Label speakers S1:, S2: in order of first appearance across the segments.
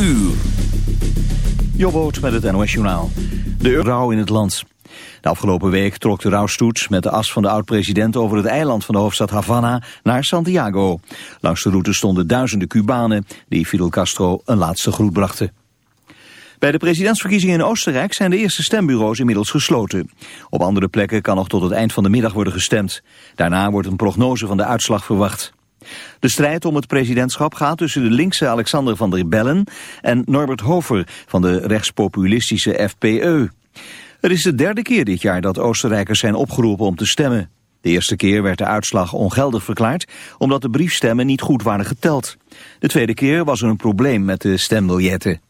S1: uur.
S2: Jobboot met het NOS. De rouw in het land. De afgelopen week trok de rouwstoet met de as van de oud-president over het eiland van de hoofdstad Havana naar Santiago. Langs de route stonden duizenden Cubanen die Fidel Castro een laatste groet brachten. Bij de presidentsverkiezingen in Oostenrijk zijn de eerste stembureaus inmiddels gesloten. Op andere plekken kan nog tot het eind van de middag worden gestemd. Daarna wordt een prognose van de uitslag verwacht. De strijd om het presidentschap gaat tussen de linkse Alexander van der Bellen en Norbert Hofer van de rechtspopulistische FPE. Het is de derde keer dit jaar dat Oostenrijkers zijn opgeroepen om te stemmen. De eerste keer werd de uitslag ongeldig verklaard omdat de briefstemmen niet goed waren geteld. De tweede keer was er een probleem met de stembiljetten.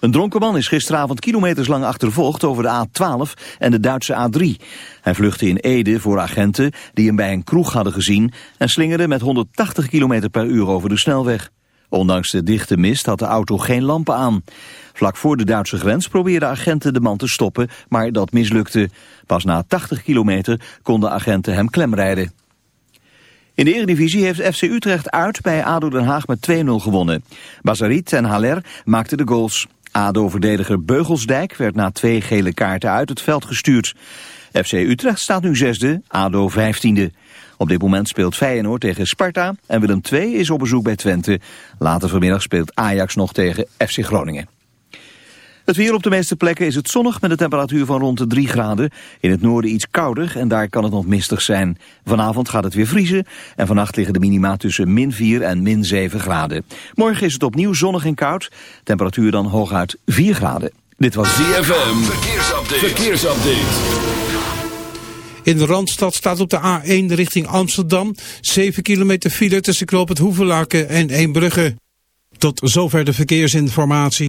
S2: Een dronken man is gisteravond kilometers lang achtervolgd over de A12 en de Duitse A3. Hij vluchtte in Ede voor agenten die hem bij een kroeg hadden gezien... en slingerde met 180 km per uur over de snelweg. Ondanks de dichte mist had de auto geen lampen aan. Vlak voor de Duitse grens probeerden agenten de man te stoppen, maar dat mislukte. Pas na 80 kilometer konden agenten hem klemrijden. In de Eredivisie heeft FC Utrecht uit bij ADO Den Haag met 2-0 gewonnen. Bazarit en Haller maakten de goals. ADO-verdediger Beugelsdijk werd na twee gele kaarten uit het veld gestuurd. FC Utrecht staat nu zesde, ADO vijftiende. Op dit moment speelt Feyenoord tegen Sparta en Willem II is op bezoek bij Twente. Later vanmiddag speelt Ajax nog tegen FC Groningen. Het weer op de meeste plekken is het zonnig met een temperatuur van rond de 3 graden. In het noorden iets kouder en daar kan het nog mistig zijn. Vanavond gaat het weer vriezen en vannacht liggen de minima tussen min 4 en min 7 graden. Morgen is het opnieuw zonnig en koud. Temperatuur dan hooguit 4 graden. Dit was
S1: ZFM. Verkeersupdate. Verkeersupdate.
S3: In de Randstad staat op de A1 richting Amsterdam 7 kilometer file tussen Knoop het Hoevelaken en Eembrugge. Tot zover de verkeersinformatie.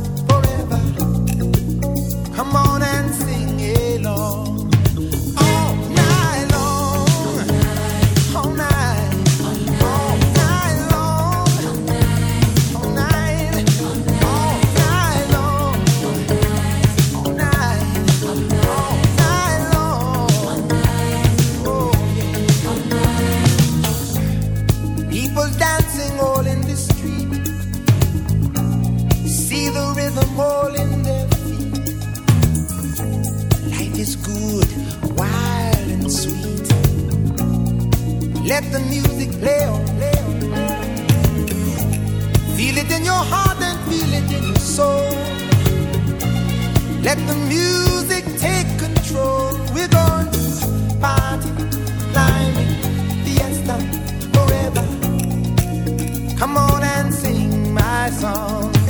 S4: Leo, Leo. Feel it in your heart and feel it in your soul. Let the music take control. We're
S5: going
S4: to party, climbing, fiesta forever. Come on and sing my song.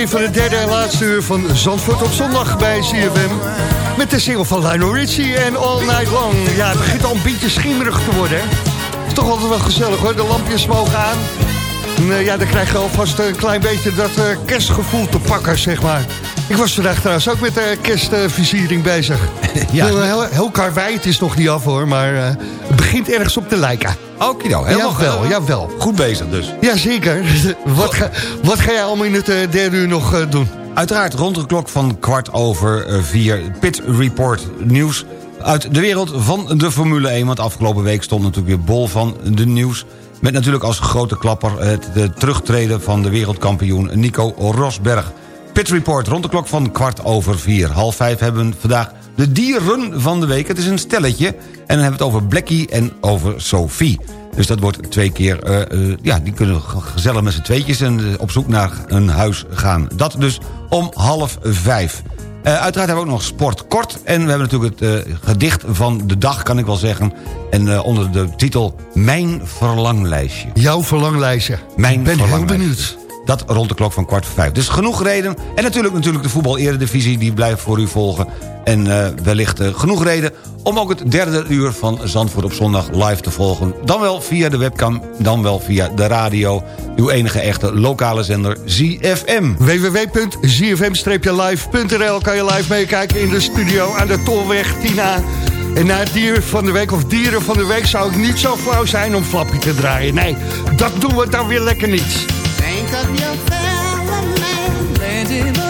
S5: Begin van het derde en laatste uur van Zandvoort op zondag bij CFM. Met de single van Lionel Richie en All Night Long. Ja, het begint al een beetje schemerig te worden. hè. is toch altijd wel gezellig hoor, de lampjes mogen aan. En eh, ja, dan krijg je alvast een klein beetje dat eh, kerstgevoel te pakken, zeg maar. Ik was vandaag trouwens ook met de kerstversiering bezig.
S6: Ja.
S5: Heel, heel, heel karwei, het is nog niet af hoor, maar eh, het begint ergens op te lijken.
S6: Oké, nou, helemaal
S5: Jawel, jawel.
S6: Goed bezig dus.
S5: Jazeker. wat, ga, wat ga jij allemaal in het eh, derde uur nog eh, doen?
S6: Uiteraard rond de klok van kwart over eh, vier Pit Report nieuws uit de wereld van de Formule 1. Want afgelopen week stond natuurlijk weer bol van de nieuws. Met natuurlijk als grote klapper het de terugtreden van de wereldkampioen Nico Rosberg. Pit Report rond de klok van kwart over vier. Half vijf hebben we vandaag de dieren van de week. Het is een stelletje en dan hebben we het over Blackie en over Sophie. Dus dat wordt twee keer, eh, eh, ja, die kunnen ge- gezellig met z'n tweetjes... en eh, op zoek naar een huis gaan. Dat dus om half vijf. Uiteraard hebben we ook nog sport kort. En we hebben natuurlijk het gedicht van de dag, kan ik wel zeggen. En onder de titel Mijn Verlanglijstje.
S5: Jouw verlanglijstje.
S6: Mijn
S5: Ik ben heel benieuwd.
S6: Dat rond de klok van kwart voor vijf. Dus genoeg reden. En natuurlijk, natuurlijk de voetbal-eredivisie, die blijft voor u volgen. En eh, wellicht eh, genoeg reden om ook het derde uur van Zandvoort op zondag live te volgen. Dan wel via de webcam, dan wel via de radio. Uw enige echte lokale zender ZFM.
S5: www.zfm-live.nl kan je live meekijken in de studio aan de Tolweg Tina. En na het dier van de week of dieren van de week zou ik niet zo flauw zijn om Flappy te draaien. Nee, dat doen we dan weer lekker niet.
S7: Think of your fellow man.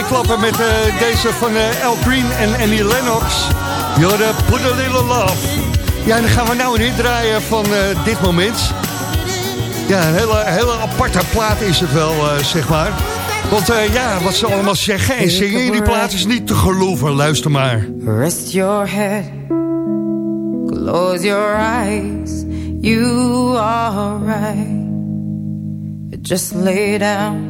S5: Meeklappen met eh, deze van eh, Al Green en Annie Lennox. Jorden, put a little love. Ja, en dan gaan we nou een hit draaien van eh, dit moment. Ja, een hele, hele aparte plaat is het wel, zeg maar. Want ja, wat ze allemaal zeggen en zingen in die plaat is niet te geloven. Luister maar.
S8: Rest your head, close your eyes. You are right. Just lay down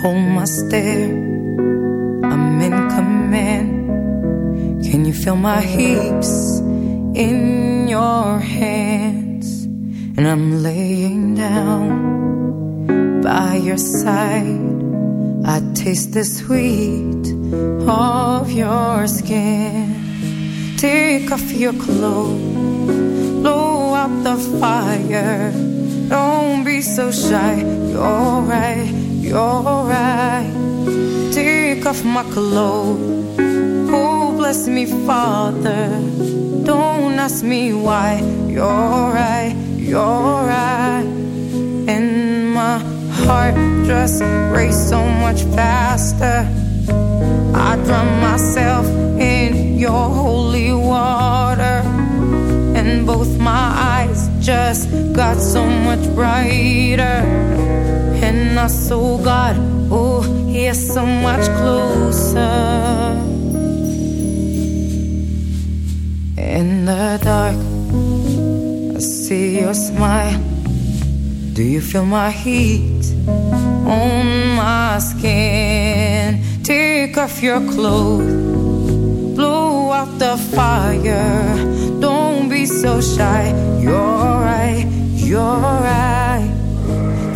S8: Hold my stare. I'm in command. Can you feel my hips in your hands? And I'm laying down by your side. I taste the sweet of your skin. Take off your clothes, blow out the fire. Don't be so shy. You're right, you're right. Take off my clothes. Oh, bless me, Father. Don't ask me why. You're right, you're right. And my heart just raced so much faster. I drown myself in your holy water. And both my eyes just got so much brighter. And I saw God, oh, he's so much closer. In the dark, I see your smile. Do you feel my heat on my skin? Take off your clothes, blow out the fire. Don't be so shy. You're right, you're right.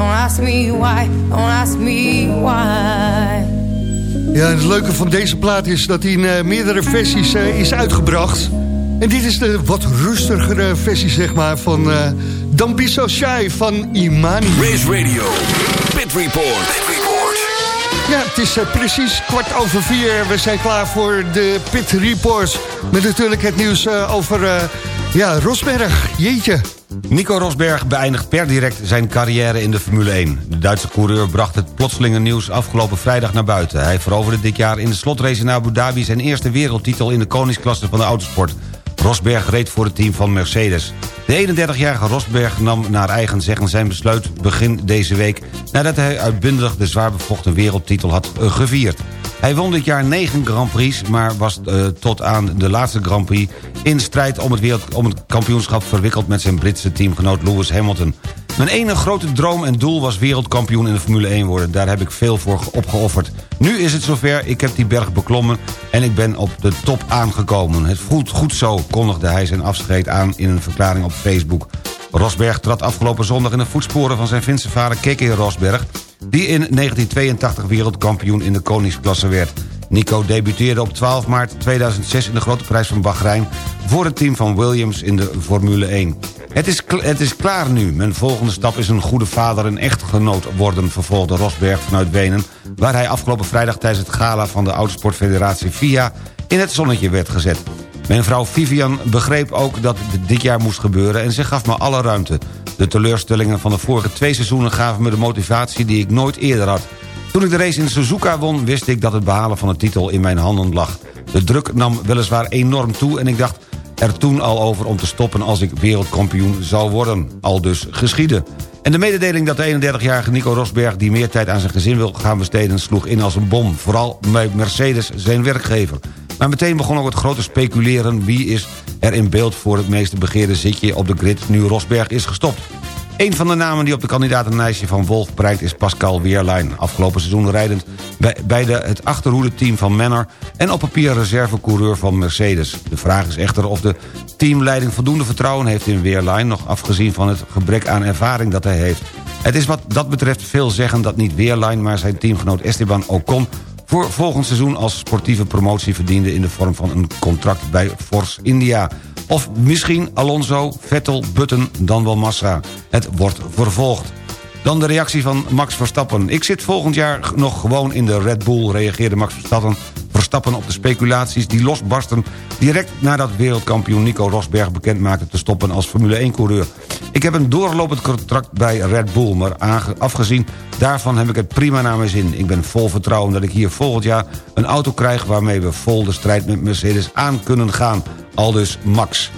S8: don't ask me why, don't ask me why.
S5: Ja, het leuke van deze plaat is dat hij in eh, meerdere versies eh, is uitgebracht. En dit is de wat rustigere versie, zeg maar, van eh Don't Be So Shy van Imani.
S1: Race Radio, Pit Report. Pit Report.
S5: Ja, het is precies kwart over vier. We zijn klaar voor de Pit Report. Met natuurlijk het nieuws eh, over eh, ja, Rosberg. Jeetje.
S6: Nico Rosberg beëindigt per direct zijn carrière in de Formule 1. De Duitse coureur bracht het plotselinge nieuws afgelopen vrijdag naar buiten. Hij veroverde dit jaar in de slotrace in Abu Dhabi... zijn eerste wereldtitel in de koningsklasse van de autosport. Rosberg reed voor het team van Mercedes. De 31-jarige Rosberg nam naar eigen zeggen zijn besluit begin deze week... nadat hij uitbundig de zwaar bevochten wereldtitel had gevierd. Hij won dit jaar 9 Grand Prix, maar was eh, tot aan de laatste Grand Prix... in strijd om het, wereld, om het kampioenschap verwikkeld met zijn Britse teamgenoot Lewis Hamilton. Mijn enige grote droom en doel was wereldkampioen in de Formule 1 worden. Daar heb ik veel voor opgeofferd. Nu is het zover, ik heb die berg beklommen en ik ben op de top aangekomen. Het voelt goed zo, kondigde hij zijn afscheid aan in een verklaring op Facebook. Rosberg trad afgelopen zondag in de voetsporen van zijn Finse vader Keke Rosberg... die in 1982 wereldkampioen in de koningsklasse werd. Nico debuteerde op 12 maart 2006 in de Grote Prijs van Bahrein... voor het team van Williams in de Formule 1. Het is, het is klaar nu. Mijn volgende stap is een goede vader en echtgenoot worden... vervolgde Rosberg vanuit Wenen... waar hij afgelopen vrijdag tijdens het gala van de Autosportfederatie FIA... in het zonnetje werd gezet. Mijn vrouw Vivian begreep ook dat dit jaar moest gebeuren... en ze gaf me alle ruimte. De teleurstellingen van de vorige twee seizoenen gaven me de motivatie... die ik nooit eerder had. Toen ik de race in Suzuka won, wist ik dat het behalen van de titel in mijn handen lag. De druk nam weliswaar enorm toe en ik dacht er toen al over om te stoppen als ik wereldkampioen zou worden. Al dus geschieden. En de mededeling dat de 31-jarige Nico Rosberg... die meer tijd aan zijn gezin wil gaan besteden... sloeg in als een bom. Vooral bij Mercedes, zijn werkgever. Maar meteen begon ook het grote speculeren... wie is er in beeld voor het meeste begeerde zitje op de grid... nu Rosberg is gestopt. Een van de namen die op de kandidatenlijstje van Wolf bereikt is Pascal Weerlein. Afgelopen seizoen rijdend bij, bij de, het achterhoede-team van Manor... en op papier reservecoureur van Mercedes. De vraag is echter of de teamleiding voldoende vertrouwen heeft in Weerlein... nog afgezien van het gebrek aan ervaring dat hij heeft. Het is wat dat betreft veel zeggen dat niet Weerlein... maar zijn teamgenoot Esteban Ocon voor volgend seizoen als sportieve promotie verdiende... in de vorm van een contract bij Force India. Of misschien Alonso, Vettel, Button, dan wel Massa. Het wordt vervolgd. Dan de reactie van Max Verstappen. Ik zit volgend jaar nog gewoon in de Red Bull, reageerde Max Verstappen, Verstappen op de speculaties die losbarsten... direct nadat wereldkampioen Nico Rosberg bekend maakte te stoppen als Formule 1-coureur. Ik heb een doorlopend contract bij Red Bull, maar afgezien daarvan heb ik het prima naar mijn zin. Ik ben vol vertrouwen dat ik hier volgend jaar een auto krijg... waarmee we vol de strijd met Mercedes aan kunnen gaan. Aldus Max.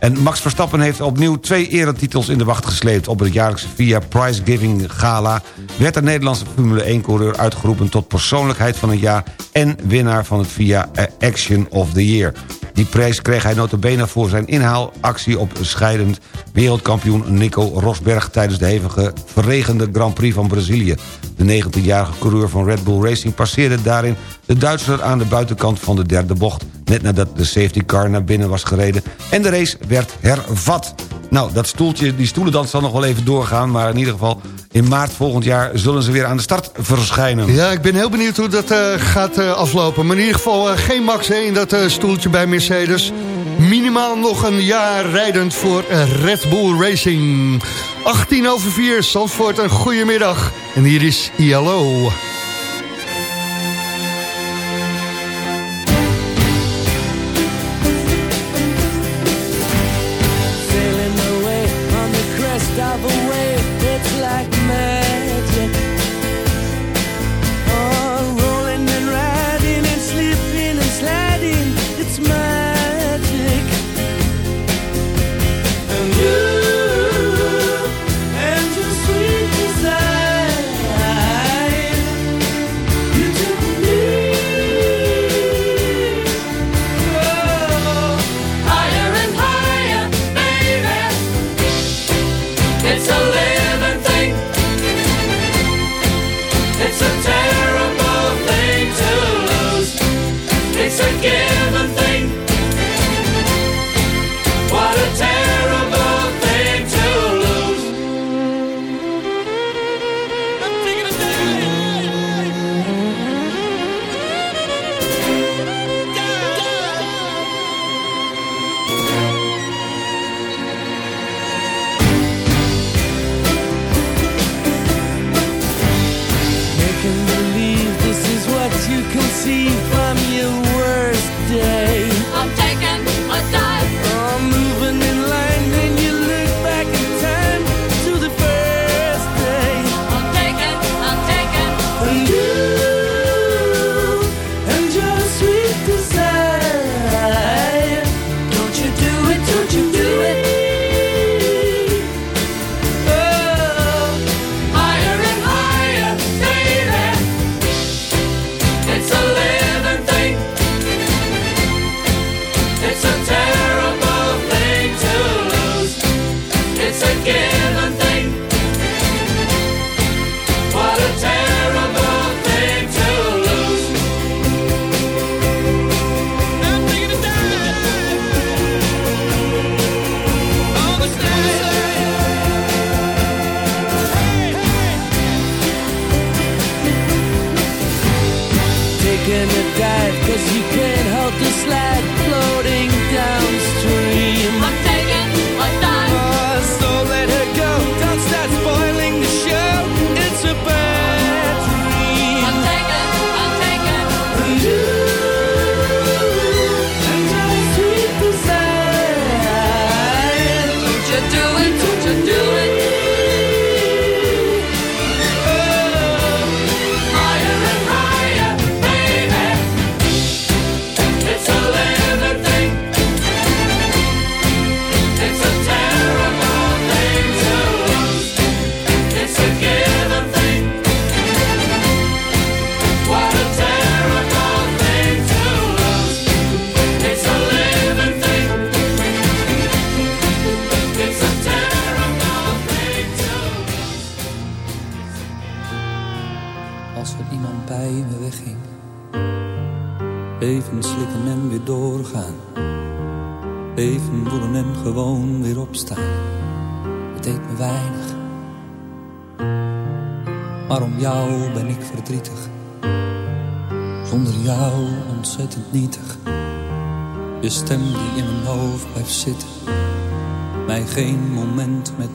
S6: En Max Verstappen heeft opnieuw twee eretitels in de wacht gesleept. Op het jaarlijkse VIA Prize Giving Gala... werd de Nederlandse Formule 1-coureur uitgeroepen... tot persoonlijkheid van het jaar en winnaar van het VIA Action of the Year. Die prijs kreeg hij notabene voor zijn inhaalactie op scheidend wereldkampioen Nico Rosberg... tijdens de hevige verregende Grand Prix van Brazilië. De 19-jarige coureur van Red Bull Racing passeerde daarin de Duitser aan de buitenkant van de derde bocht... net nadat de safety car naar binnen was gereden en de race werd hervat. Nou, dat stoeltje, die stoelendans zal nog wel even doorgaan... maar in ieder geval in maart volgend jaar zullen ze weer aan de start verschijnen.
S5: Ja, ik ben heel benieuwd hoe dat eh, gaat eh, aflopen. Maar in ieder geval eh, geen Max hè, in dat stoeltje bij Mercedes. Minimaal nog een jaar rijdend voor Red Bull Racing. 18 over 4, Zandvoort, een goedemiddag. En hier is ILO.
S7: away, it's like magic.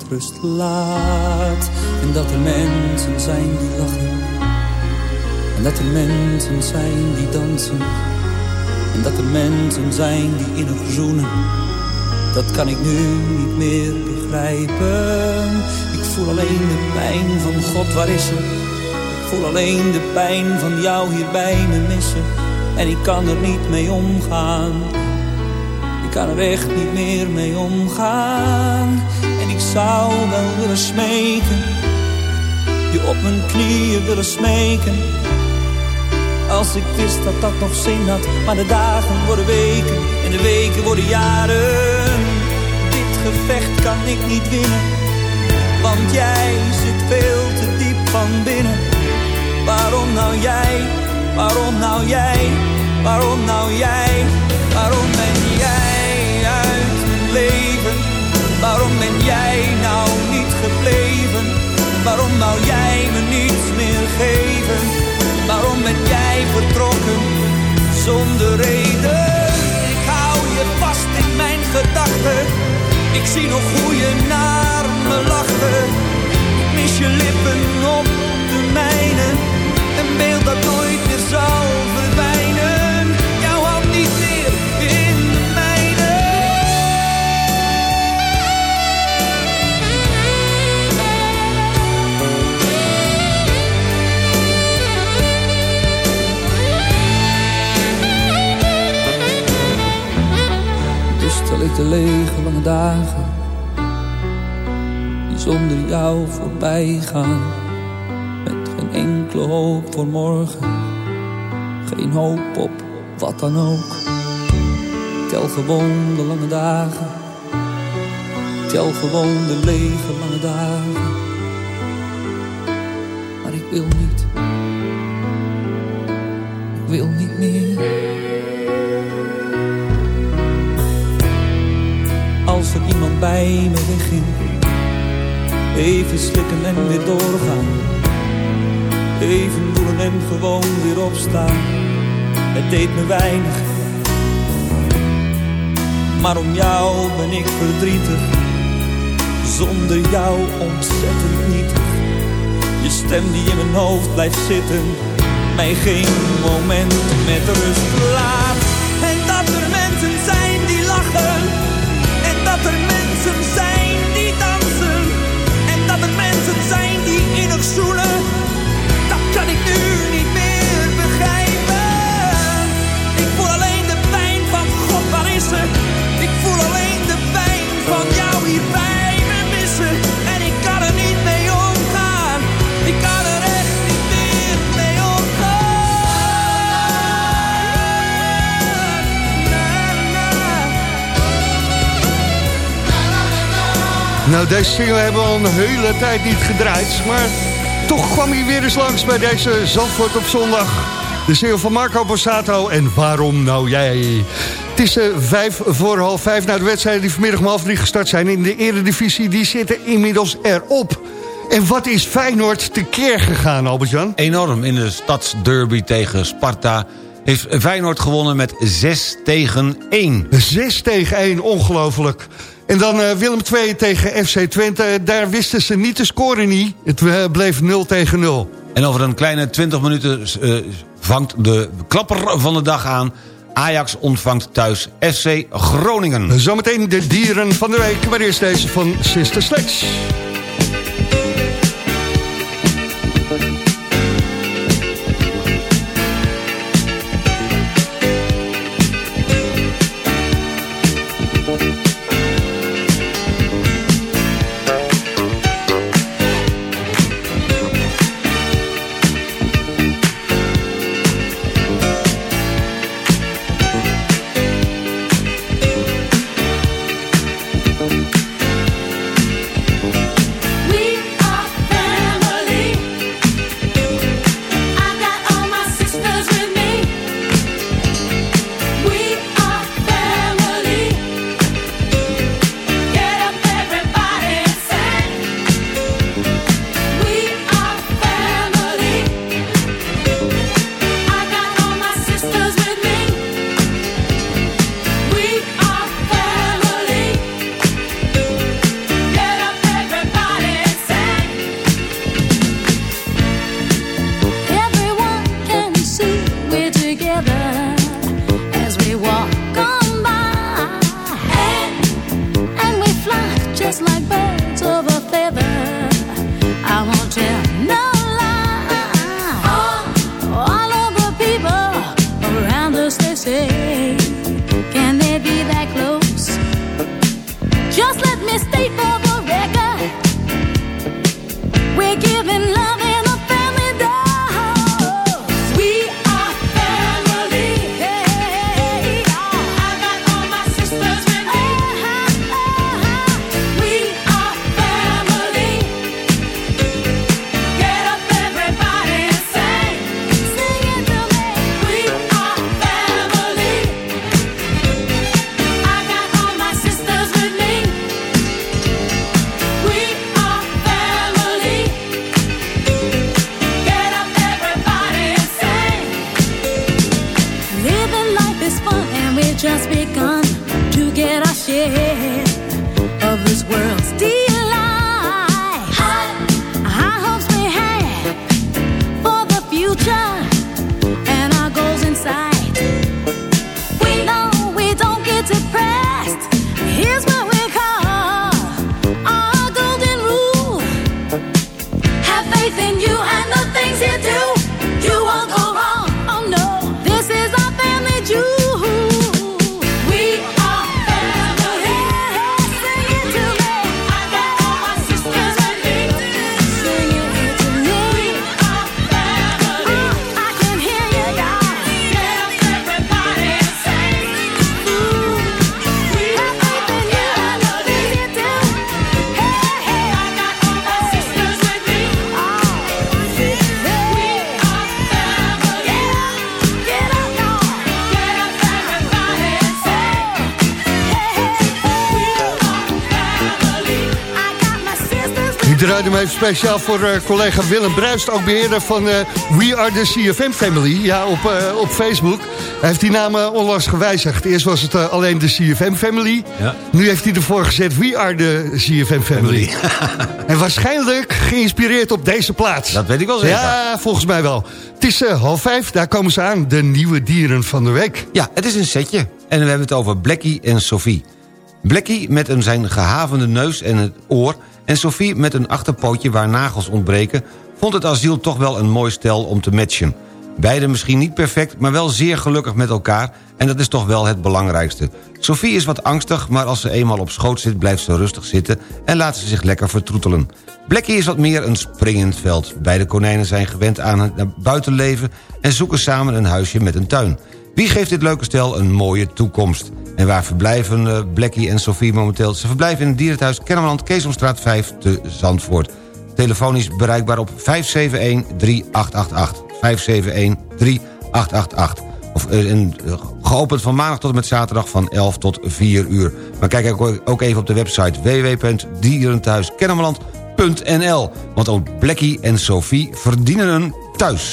S9: Rust laat. En dat er mensen zijn die lachen. En dat er mensen zijn die dansen. En dat er mensen zijn die innig zoenen. Dat kan ik nu niet meer begrijpen. Ik voel alleen de pijn van God, waar is ze? Ik voel alleen de pijn van jou hier bij me missen. En ik kan er niet mee omgaan. Ik kan er echt niet meer mee omgaan. En ik zou wel willen smeken. Je op mijn knieën willen smeken. Als ik wist dat dat nog zin had. Maar de dagen worden weken. En de weken worden jaren. Dit gevecht kan ik niet winnen. Want jij zit veel te diep van binnen. Waarom nou jij? Waarom nou jij? Waarom nou jij? Waarom ben ben jij nou niet gebleven? Waarom nou jij me niets meer geven? Waarom ben jij vertrokken zonder reden? Ik hou je vast in mijn gedachten. Ik zie nog hoe je naar me lachte. Mis je lippen op de mijne. Een beeld dat nooit meer zal De lege lange dagen. Die zonder jou voorbij gaan. Met geen enkele hoop voor morgen. Geen hoop op wat dan ook. Tel gewoon de lange dagen. Tel gewoon de lege lange dagen. Maar ik wil niet. Ik wil niet meer bij me. Even slikken en weer doorgaan. Even voelen en gewoon weer opstaan. Het deed me weinig. Maar om jou ben ik verdrietig. Zonder jou ontzettend nietig. Je stem die in mijn hoofd blijft zitten. Mij geen moment met rust laat. Mensen zijn die dansen. En dat er mensen zijn die innig zoenen.
S5: Nou, deze single hebben we al een hele tijd niet gedraaid. Maar toch kwam hij weer eens langs bij deze Zandvoort op zondag. De single van Marco Borsato en Waarom nou jij? Het is eh, vijf voor half vijf. Nou, de wedstrijden die vanmiddag om half drie gestart zijn in de eredivisie... die zitten inmiddels erop. En wat is Feyenoord tekeer gegaan, Albert-Jan?
S6: Enorm in de stadsderby tegen Sparta... heeft Feyenoord gewonnen met 6 tegen 1.
S5: 6 tegen 1, ongelooflijk. En dan eh, Willem 2 tegen FC Twente. Daar wisten ze niet te scoren niet. Het eh, bleef 0 tegen 0.
S6: En over een kleine 20 minuten eh, vangt de klapper van de dag aan. Ajax ontvangt thuis FC Groningen.
S5: Zometeen de dieren van de week. Maar eerst deze van Sister Sledge. Even speciaal voor eh, collega Willem Bruist, ook beheerder van eh, We Are The CFM Family. Ja, op, eh, op Facebook. Hij heeft die naam eh, onlangs gewijzigd. Eerst was het alleen de CFM Family.
S6: Ja.
S5: Nu heeft hij ervoor gezet We Are The CFM Family. en waarschijnlijk geïnspireerd op deze plaats.
S6: Dat weet ik wel zeker.
S5: Ja, volgens mij wel. Het is half vijf, daar komen ze aan. De nieuwe dieren van de week.
S6: Ja, het is een setje. En we hebben het over Blackie en Sophie. Blackie met een zijn gehavende neus en het oor... en Sophie met een achterpootje waar nagels ontbreken... vond het asiel toch wel een mooi stel om te matchen. Beiden misschien niet perfect, maar wel zeer gelukkig met elkaar... en dat is toch wel het belangrijkste. Sophie is wat angstig, maar als ze eenmaal op schoot zit... blijft ze rustig zitten en laat ze zich lekker vertroetelen. Blackie is wat meer een springend veld. Beide konijnen zijn gewend aan het buitenleven... en zoeken samen een huisje met een tuin. Wie geeft dit leuke stel een mooie toekomst? En waar verblijven eh, Blackie en Sophie momenteel? Ze verblijven in het dierenthuis Kennemerland, Keesomstraat 5 te Zandvoort. Telefonisch bereikbaar op 571-3888. 571-3888. Of, eh, eh, geopend van maandag tot en met zaterdag van 11 tot 4 uur. Maar kijk ook, ook even op de website www.dierenthuiskennemerland.nl. Want ook Blackie en Sophie verdienen een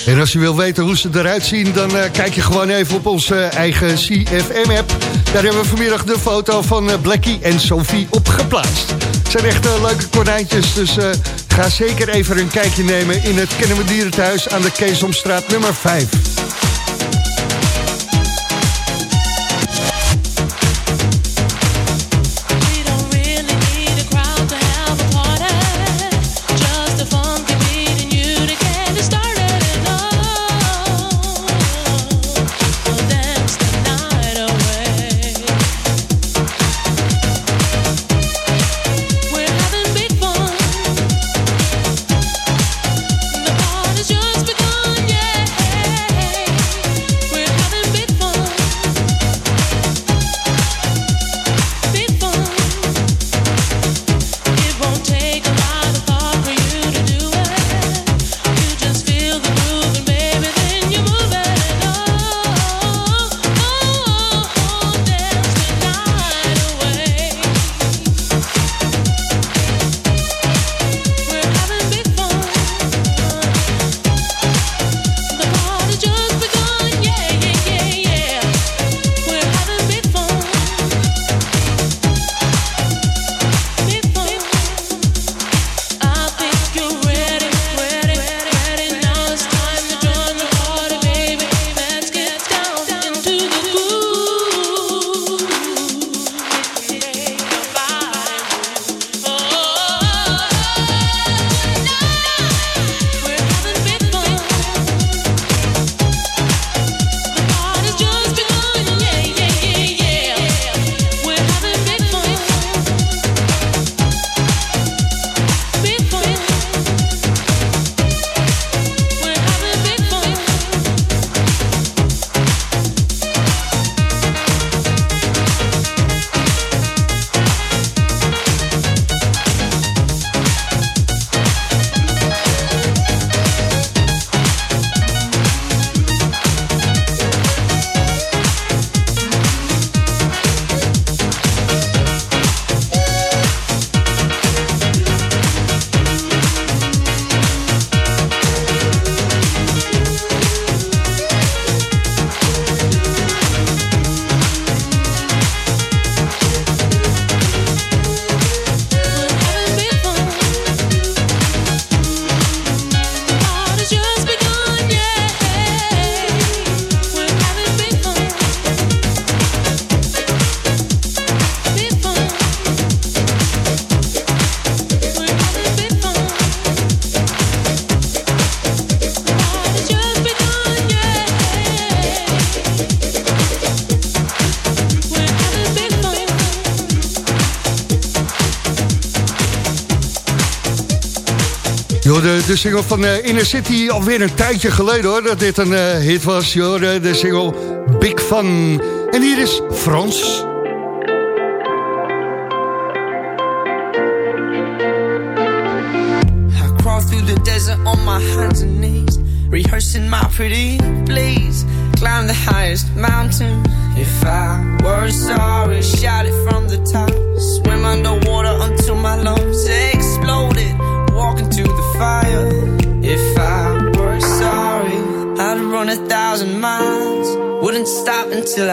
S5: En als je wil weten hoe ze eruit zien... dan eh, kijk je gewoon even op onze eigen CFM-app. Daar hebben we vanmiddag de foto van eh, Blackie en Sophie op geplaatst. Het zijn echt eh, leuke konijntjes, dus ga zeker even een kijkje nemen... in het Kennemer Dierenthuis aan de Keesomstraat nummer 5. De, de single van eh, Inner City alweer een tijdje geleden hoor, dat dit een eh, hit was. Joh, de, de single Big Fun. En hier is Frans.
S10: I crawl through the desert on my hands and knees, rehearsing my pretty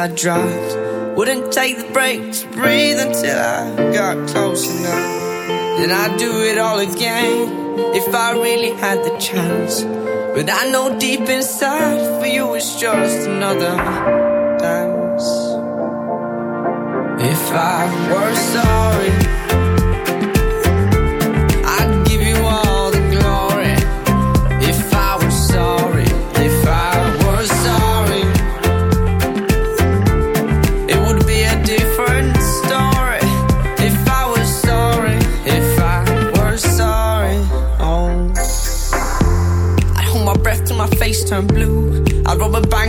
S10: I dropped. Wouldn't take the break to breathe until I got close enough. Then I'd do it all again if I really had the chance. But I know deep inside for you it's just another dance. If I were sorry,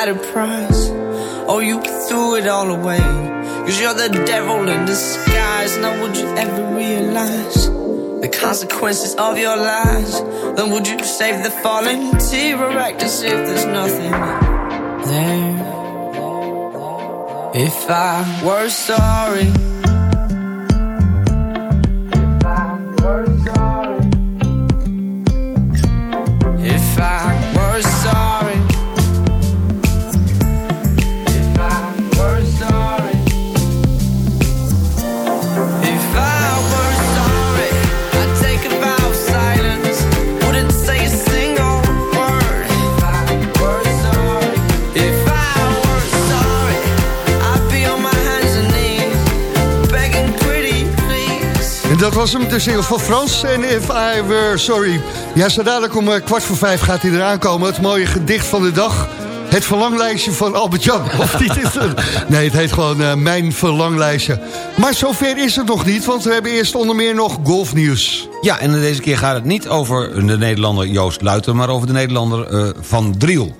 S10: Had a price? Or you threw it all away? Cause you're the devil in disguise. Now, would you ever realize the consequences of your lies? Then, would you save the fallen tear or act as if there's nothing there? If I were sorry.
S5: Was hem, de single van Frans en If I Were Sorry. Ja, zo dadelijk om eh, kwart voor vijf gaat hij eraan komen. Het mooie gedicht van de dag. Het verlanglijstje van Albert-Jan. Of niet is het? Nee, het heet gewoon eh, Mijn Verlanglijstje. Maar zover is het nog niet, want we hebben eerst onder meer nog golfnieuws.
S6: Ja, en deze keer gaat het niet over de Nederlander Joost Luiten... maar over de Nederlander eh, Van Driel.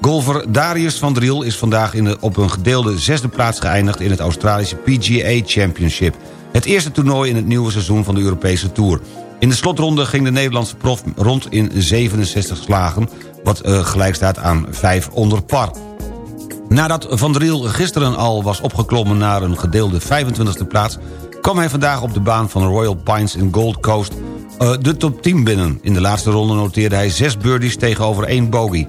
S6: Golfer Darius van Driel is vandaag in de, op een gedeelde zesde plaats geëindigd... in het Australische PGA Championship. Het eerste toernooi in het nieuwe seizoen van de Europese Tour. In de slotronde ging de Nederlandse prof rond in 67 slagen... wat eh, gelijk staat aan 5 onder par. Nadat Van Driel gisteren al was opgeklommen naar een gedeelde 25e plaats... kwam hij vandaag op de baan van Royal Pines in Gold Coast eh, de top 10 binnen. In de laatste ronde noteerde hij 6 birdies tegenover 1 bogey.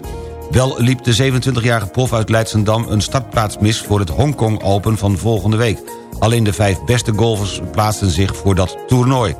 S6: Wel liep de 27-jarige prof uit Leidsendam een startplaats mis... voor het Hongkong Open van volgende week. Alleen de vijf beste golfers plaatsten zich voor dat toernooi.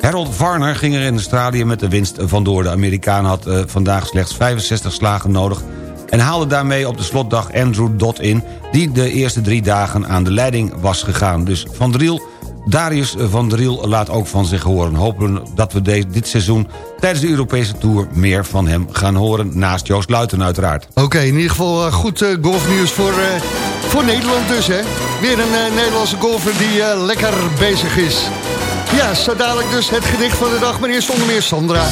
S6: Harold Varner ging er in Australië met de winst vandoor. De Amerikaan had eh, vandaag slechts 65 slagen nodig... en haalde daarmee op de slotdag Andrew Dodd in... die de eerste drie dagen aan de leiding was gegaan. Dus Van Driel, Darius van Driel laat ook van zich horen. Hopen dat we dit seizoen tijdens de Europese Tour... meer van hem gaan horen, naast Joost Luiten uiteraard.
S5: Oké, in ieder geval eh, goed eh, golfnieuws voor, eh, voor Nederland dus, hè. Weer een Nederlandse golfer die lekker bezig is. Ja, zo dadelijk dus het gedicht van de dag. Maar eerst onder meer Sandra.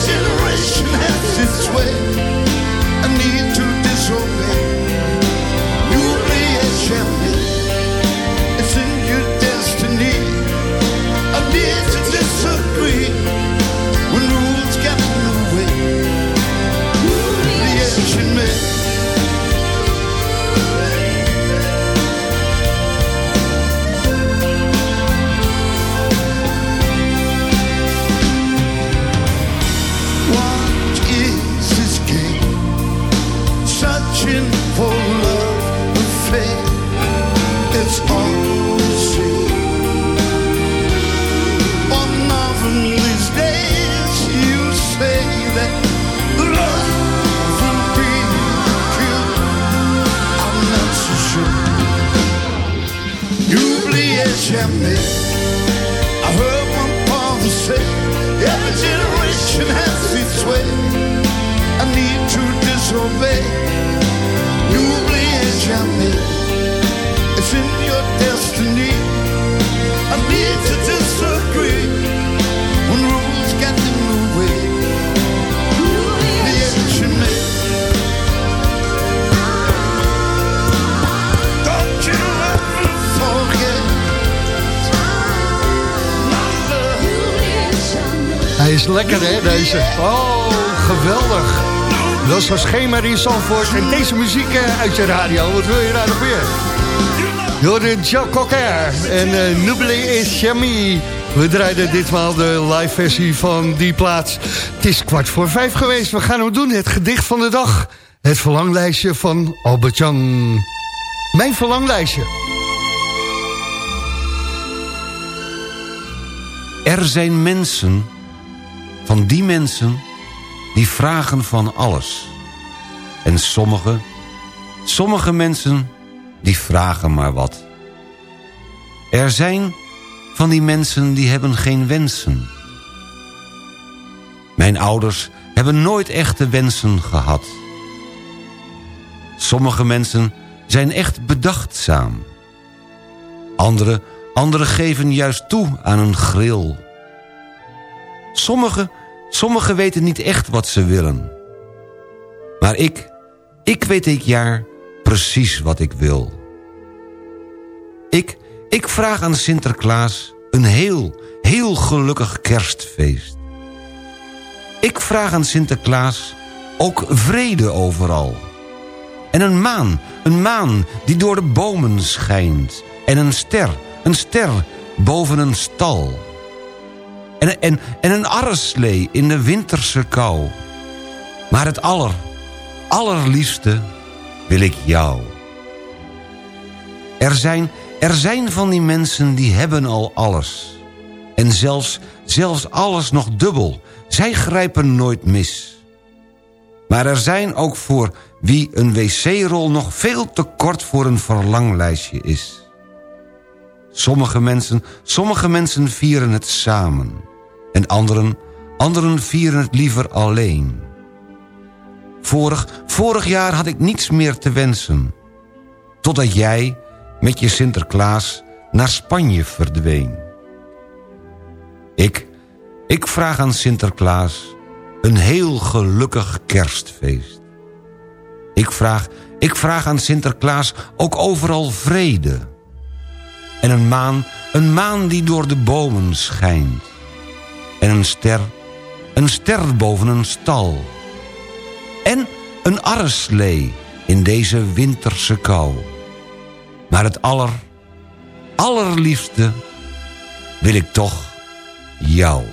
S4: To. Marie in
S5: En deze muziek eh, uit je radio, wat wil je daar nog meer? Door de Joe Cocker en uh, is Jamie. We draaiden ditmaal de live versie van die plaats. Het is kwart voor vijf geweest. We gaan hem doen, het gedicht van de dag. Het verlanglijstje van Albert Jan. Mijn verlanglijstje.
S6: Er zijn mensen, van die mensen, die vragen van alles... En sommige, sommige mensen, die vragen maar wat. Er zijn van die mensen die hebben geen wensen. Mijn ouders hebben nooit echte wensen gehad. Sommige mensen zijn echt bedachtzaam. Anderen, andere geven juist toe aan een gril. Sommigen sommige weten niet echt wat ze willen. Maar ik, ik weet dit jaar precies wat ik wil. Ik, ik vraag aan Sinterklaas een heel, heel gelukkig kerstfeest. Ik vraag aan Sinterklaas ook vrede overal. En een maan, een maan die door de bomen schijnt. En een ster, een ster boven een stal. En, en, en een arreslee in de winterse kou. Maar het aller, allerliefste wil ik jou. Er zijn, er zijn van die mensen die hebben al alles. En zelfs, zelfs alles nog dubbel. Zij grijpen nooit mis. Maar er zijn ook voor wie een wc-rol nog veel te kort voor een verlanglijstje is. Sommige mensen, sommige mensen vieren het samen. En anderen, anderen vieren het liever alleen. Vorig, vorig jaar had ik niets meer te wensen. Totdat jij met je Sinterklaas naar Spanje verdween. Ik, ik vraag aan Sinterklaas een heel gelukkig kerstfeest. Ik vraag, ik vraag aan Sinterklaas ook overal vrede. En een maan, een maan die door de bomen schijnt. En een ster, een ster boven een stal. En een arreslee in deze winterse kou. Maar het aller, allerliefste wil ik toch jou.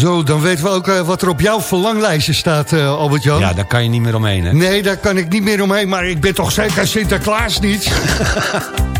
S5: Zo, dan weten we ook eh, wat er op jouw verlanglijstje staat, eh, Albert-Jan.
S6: Ja, daar kan je niet meer omheen, hè?
S5: Nee, daar kan ik niet meer omheen, maar ik ben toch zeker Sinterklaas niet?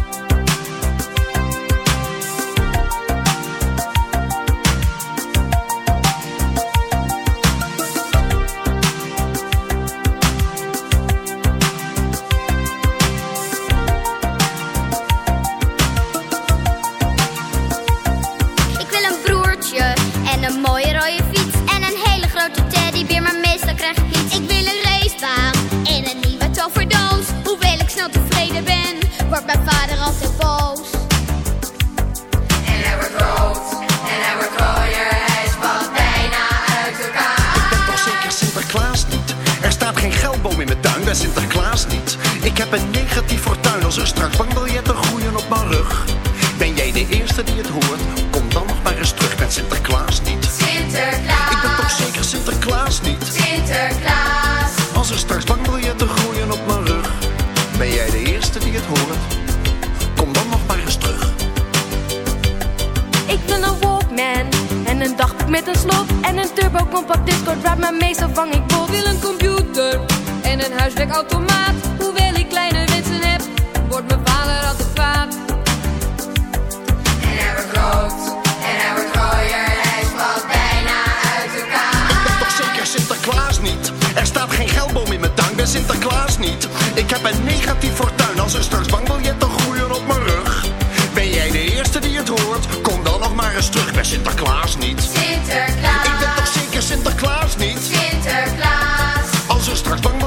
S11: Ik wil een
S12: Walkman en een dagboek met een slot en een turbo compact discord waar maar meestal vang ik bot.
S13: wil een computer en een huiswerkautomaat. Hoewel ik kleine wensen heb, wordt mijn vader altijd kwaad.
S11: En hij wordt rood en hij wordt rooier, hij valt bijna uit elkaar.
S14: Ik ben toch zeker Sinterklaas niet? Er staat geen geldboom in mijn tuin, ben Sinterklaas niet. Ik heb een negatief fortuin als er straks bankbiljetten groeien op mijn rug. Ben jij de eerste die het hoort? Kom eens terug, ben Sinterklaas niet.
S11: Sinterklaas.
S14: Ik ben toch zeker Sinterklaas niet?
S11: Sinterklaas.
S14: Als er straks bankbiljetten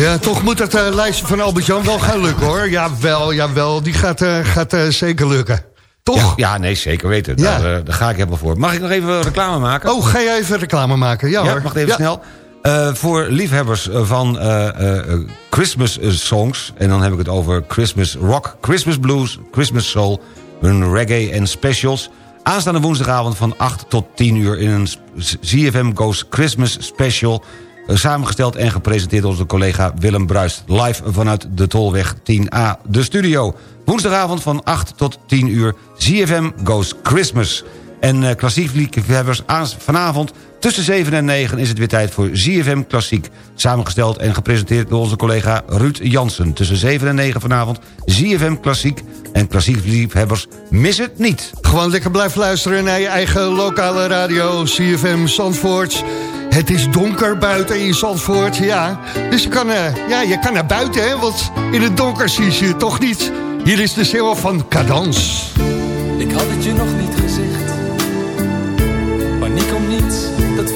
S5: Ja, toch moet het eh, lijstje van Albert-Jan wel gaan lukken, hoor. Jawel, jawel, die gaat, eh, gaat eh, zeker lukken. Toch?
S6: Ja, ja, nee, zeker weten.
S5: Ja.
S6: Daar, daar ga ik helemaal voor. Mag ik nog even reclame maken?
S5: Oh, ga jij even reclame maken? Ja,
S6: Ja,
S5: hoor.
S6: mag even
S5: Ja.
S6: snel. Voor liefhebbers van eh, Christmas songs... en dan heb ik het over Christmas rock, Christmas blues, Christmas soul... hun reggae en specials... aanstaande woensdagavond van 8 tot 10 uur... in een ZFM Goes Christmas special... eh, samengesteld en gepresenteerd door onze collega Willem Bruist... live vanuit de Tolweg 10A, de studio. Woensdagavond van 8 tot 10 uur... ZFM Goes Christmas... En eh, klassiek liefhebbers, vanavond tussen 7 en 9 is het weer tijd voor ZFM Klassiek. Samengesteld en gepresenteerd door onze collega Ruud Jansen. Tussen 7 en 9 vanavond ZFM Klassiek. En klassiek liefhebbers, mis het niet.
S5: Gewoon lekker blijven luisteren naar je eigen lokale radio, CFM Zandvoort. Het is donker buiten in Zandvoort, ja. Dus je kan, eh, ja, je kan naar buiten, hè, want in het donker zie je het toch niet. Hier is de single van Cadans.
S7: Ik had het je nog niet gezegd.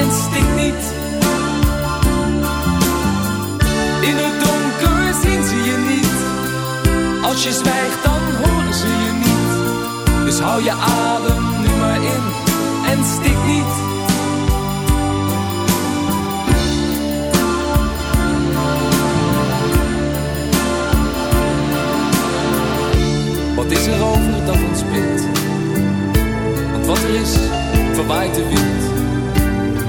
S7: en stik niet. In het donker zien ze je niet. Als je zwijgt dan horen ze je niet. Dus hou je adem nu maar in en stik niet. Wat is er over dat ons bindt? Want wat er is, verwaait de wind.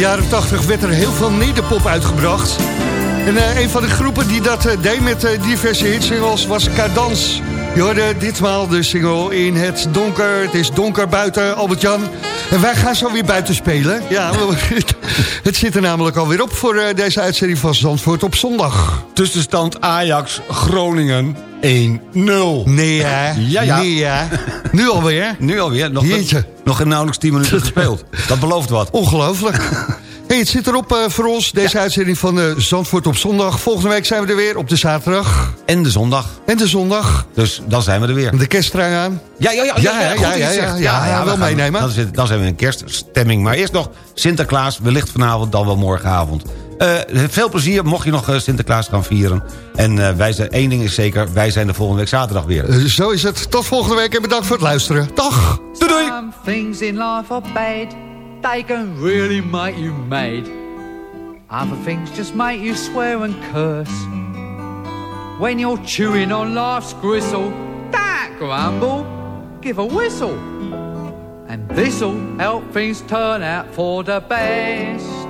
S5: Jaren 80 werd er heel veel nederpop uitgebracht. En eh, een van de groepen die dat eh, deed met eh, diverse hitsingles was Cadans. Je hoorde ditmaal de single in het donker. Het is donker buiten, Albert-Jan. En wij gaan zo weer buiten spelen. Ja, het zit er namelijk alweer op voor deze uitzending van Zandvoort op zondag.
S6: Tussenstand Ajax Groningen 1-0.
S5: Nee hè?
S6: Ja, ja.
S5: Nee hè? Nu alweer?
S6: Nu alweer. Nog,
S5: Jeetje.
S6: Nog nauwelijks 10 minuten gespeeld. Dat belooft wat.
S5: Ongelooflijk. Hey, het zit erop eh, voor ons, deze uitzending van eh, Zandvoort op zondag. Volgende week zijn we er weer op de zaterdag.
S6: En de zondag.
S5: En de zondag.
S6: Dus dan zijn we er weer.
S5: De kersttrui aan.
S6: Ja, ja, ja.
S5: Ja, ja, ja, ja, ja, ja,
S6: we
S5: wel meenemen.
S6: Dan, zit- dan zijn we in kerststemming. Maar eerst nog Sinterklaas, wellicht vanavond, dan wel morgenavond. Eh, veel plezier, mocht je nog eh, Sinterklaas gaan vieren. En eh, wij zijn, één ding is zeker, wij zijn de volgende week zaterdag weer.
S5: Zo is het. Tot volgende week en bedankt voor het luisteren. Dag.
S6: Doei doei.
S15: Some things in life are bad. They can really make you mad. Other things just make you swear and curse. When you're chewing on life's gristle, don't grumble, give a whistle. And this'll help things turn out for the best.